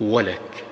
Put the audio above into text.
ولك.